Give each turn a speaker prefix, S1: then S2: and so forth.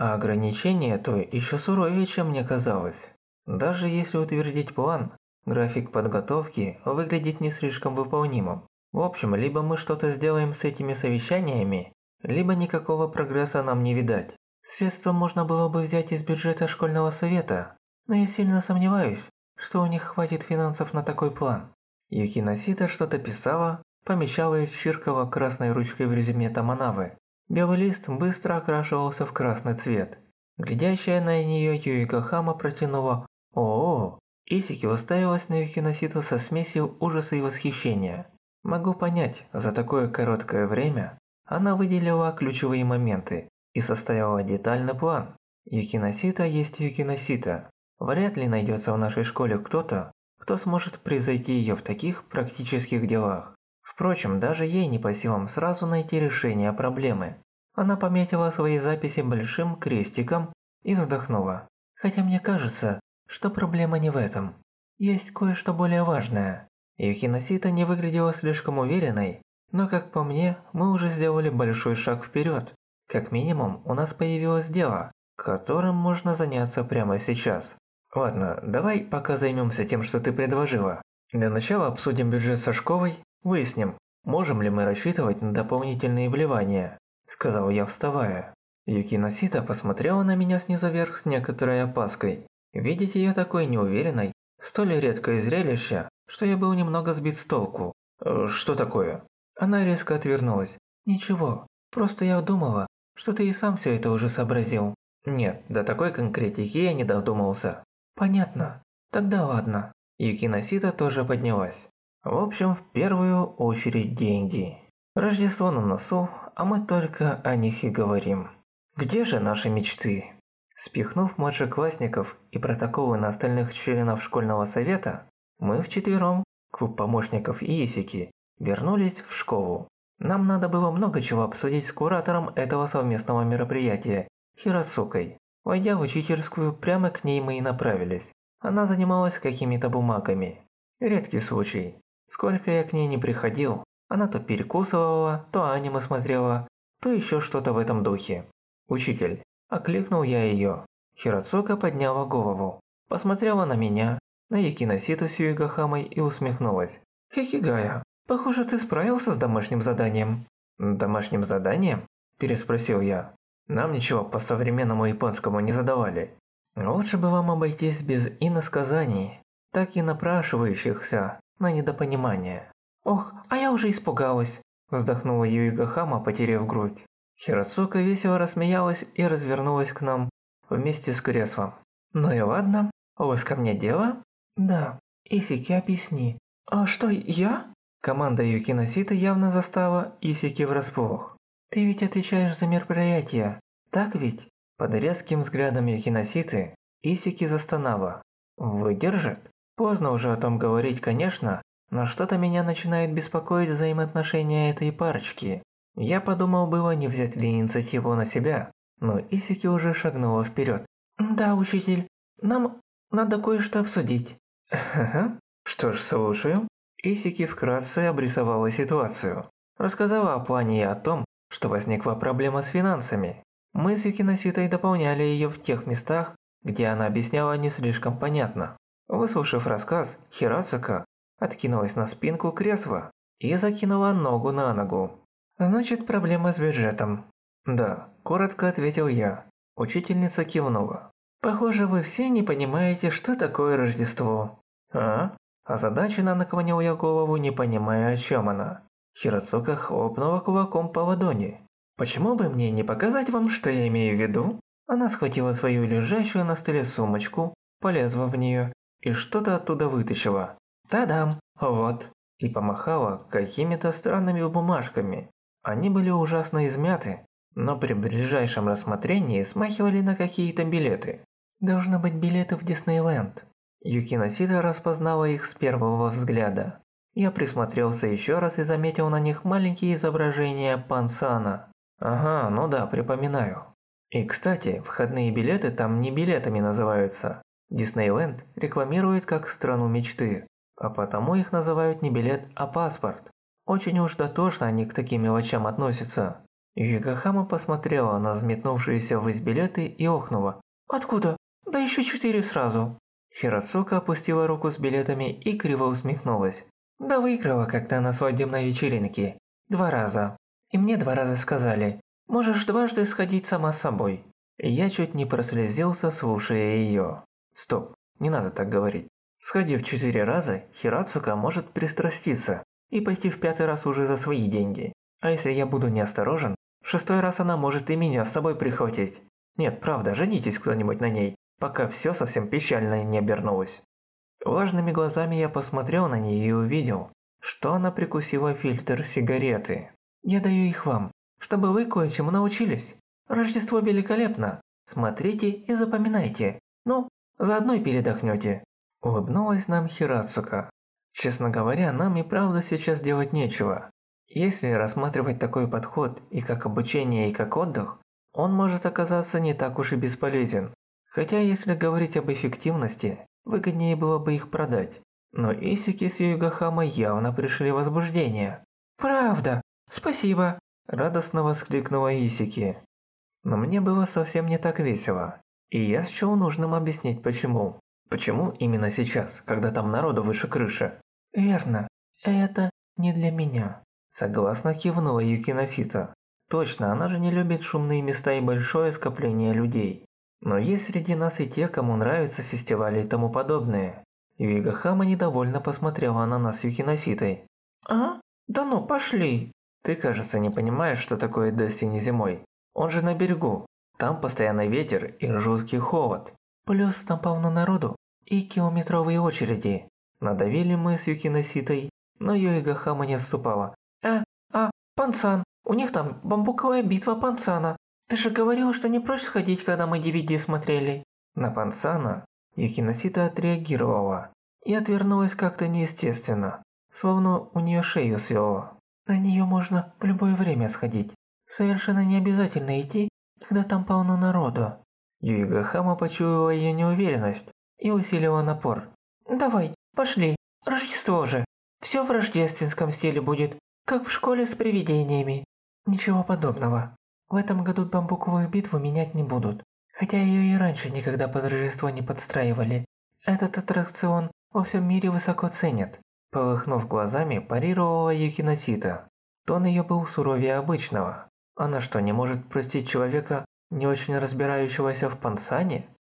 S1: А ограничение то еще суровее, чем мне казалось. Даже если утвердить план, график подготовки выглядит не слишком выполнимым. В общем, либо мы что-то сделаем с этими совещаниями, либо никакого прогресса нам не видать. Средства можно было бы взять из бюджета школьного совета, но я сильно сомневаюсь, что у них хватит финансов на такой план. Юкиносита что-то писала, помещала и чиркала красной ручкой в резюме Таманавы. Белый лист быстро окрашивался в красный цвет. Глядящая на нее Юика Хама протянула «О-о-о!» Исики уставилась на Юкиноситу со смесью ужаса и восхищения. Могу понять, за такое короткое время она выделила ключевые моменты и составила детальный план. Юкиносита есть Юкиносита. Вряд ли найдется в нашей школе кто-то, кто сможет превзойти ее в таких практических делах. Впрочем, даже ей не по силам сразу найти решение проблемы. Она пометила свои записи большим крестиком и вздохнула. Хотя мне кажется, что проблема не в этом. Есть кое-что более важное. Юкиносита не выглядела слишком уверенной, но как по мне, мы уже сделали большой шаг вперед. Как минимум, у нас появилось дело, которым можно заняться прямо сейчас. Ладно, давай пока займемся тем, что ты предложила. Для начала обсудим бюджет со школой, выясним, можем ли мы рассчитывать на дополнительные вливания, сказал я, вставая. Юкиносита посмотрела на меня снизу вверх с некоторой опаской. Видеть ее такой неуверенной, столь редкое зрелище, что я был немного сбит с толку. «Э, «Что такое?» Она резко отвернулась. «Ничего, просто я думала, что ты и сам все это уже сообразил». «Нет, до такой конкретики я не додумался». «Понятно. Тогда ладно». Юкиносита тоже поднялась. В общем, в первую очередь деньги. Рождество на носу, а мы только о них и говорим. Где же наши мечты? Спихнув младшеклассников и протоколы на остальных членов школьного совета, мы вчетвером, клуб помощников и Исики, вернулись в школу. Нам надо было много чего обсудить с куратором этого совместного мероприятия, Хиросукой. Войдя в учительскую, прямо к ней мы и направились. Она занималась какими-то бумагами. Редкий случай. Сколько я к ней не приходил, она то перекусывала, то аниме смотрела, то еще что-то в этом духе. «Учитель», – окликнул я ее. Хироцука подняла голову, посмотрела на меня, на Якиноситу с Юигахамой и усмехнулась. «Хихигая, похоже, ты справился с домашним заданием». «Домашним заданием?» – переспросил я. «Нам ничего по современному японскому не задавали». «Лучше бы вам обойтись без иносказаний, так и напрашивающихся на недопонимание». «Ох, а я уже испугалась», – вздохнула Юигахама, потеряв грудь. Хироцука весело рассмеялась и развернулась к нам вместе с креслом. «Ну и ладно, у вас ко мне дело?» «Да, Исики, объясни». «А что, я?» Команда Юкиносита явно застала Исики врасплох. «Ты ведь отвечаешь за мероприятие, так ведь?» Под резким взглядом Юкиноситы Исики застонала. «Выдержит?» Поздно уже о том говорить, конечно, но что-то меня начинает беспокоить взаимоотношения этой парочки. Я подумал было не взять ли инициативу на себя, но Исики уже шагнула вперед. «Да, учитель, нам надо кое-что обсудить». «Ага, что ж, слушаю». Исики вкратце обрисовала ситуацию. Рассказала о плане и о том, что возникла проблема с финансами. Мы с Юкиноситой дополняли ее в тех местах, где она объясняла не слишком понятно. Выслушав рассказ, Хирацука откинулась на спинку кресла и закинула ногу на ногу. «Значит, проблема с бюджетом». «Да», – коротко ответил я. Учительница кивнула. «Похоже, вы все не понимаете, что такое Рождество». «А?» Озадаченно наклонил я голову, не понимая, о чем она. Хироцука хлопнула кулаком по ладони. «Почему бы мне не показать вам, что я имею в виду?» Она схватила свою лежащую на столе сумочку, полезла в нее и что-то оттуда вытащила. Та-дам! Вот. И помахала какими-то странными бумажками. Они были ужасно измяты, но при ближайшем рассмотрении смахивали на какие-то билеты. Должно быть билеты в Диснейленд. Юкина Сита распознала их с первого взгляда. Я присмотрелся еще раз и заметил на них маленькие изображения Пансана. Ага, ну да, припоминаю. И кстати, входные билеты там не билетами называются. Диснейленд рекламирует как страну мечты а потому их называют не билет, а паспорт. Очень уж дотошно они к таким мелочам относятся. Югахама посмотрела на взметнувшиеся ввысь билеты и охнула. «Откуда? Да еще четыре сразу!» Хиросука опустила руку с билетами и криво усмехнулась. «Да выиграла как-то на свадебной вечеринке. Два раза. И мне два раза сказали, можешь дважды сходить сама с собой». Я чуть не прослезился, слушая ее. Стоп, не надо так говорить. Сходив четыре раза, Хирацука может пристраститься и пойти в пятый раз уже за свои деньги. А если я буду неосторожен, шестой раз она может и меня с собой прихватить. Нет, правда, женитесь кто-нибудь на ней, пока все совсем печально не обернулось. Влажными глазами я посмотрел на нее и увидел, что она прикусила фильтр сигареты. Я даю их вам, чтобы вы кое-чему научились. Рождество великолепно. Смотрите и запоминайте. Ну, заодно и передохнете. Улыбнулась нам Хирацука. Честно говоря, нам и правда сейчас делать нечего. Если рассматривать такой подход и как обучение, и как отдых, он может оказаться не так уж и бесполезен. Хотя, если говорить об эффективности, выгоднее было бы их продать. Но Исики с Югахама явно пришли в возбуждение. «Правда! Спасибо!» – радостно воскликнула Исики. Но мне было совсем не так весело, и я счел нужным объяснить почему. Почему именно сейчас, когда там народу выше крыши? Верно, это не для меня. Согласно кивнула Юкиносита. Точно, она же не любит шумные места и большое скопление людей. Но есть среди нас и те, кому нравятся фестивали и тому подобное. Юигахама недовольно посмотрела на нас Юкиноситой. «А? Да ну, пошли!» Ты, кажется, не понимаешь, что такое Дестини зимой. Он же на берегу. Там постоянный ветер и жуткий холод. Плюс там полно народу и километровые очереди. Надавили мы с Юкиноситой, но Юигахама не отступала. «А, а, Пансан, у них там бамбуковая битва Пансана. Ты же говорил, что не прочь сходить, когда мы DVD смотрели». На Пансана Юкиносита отреагировала и отвернулась как-то неестественно, словно у нее шею свело. На нее можно в любое время сходить. Совершенно не обязательно идти, когда там полно народу. Юига Хама почуяла ее неуверенность и усилила напор. «Давай, пошли, Рождество же. Все в рождественском стиле будет, как в школе с привидениями». «Ничего подобного. В этом году бамбуковую битву менять не будут. Хотя ее и раньше никогда под Рождество не подстраивали. Этот аттракцион во всем мире высоко ценят». Полыхнув глазами, парировала Юкиносита. Тон ее был суровее обычного. Она что, не может простить человека, не очень разбирающегося в пансане?